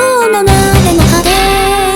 そうなまでの派手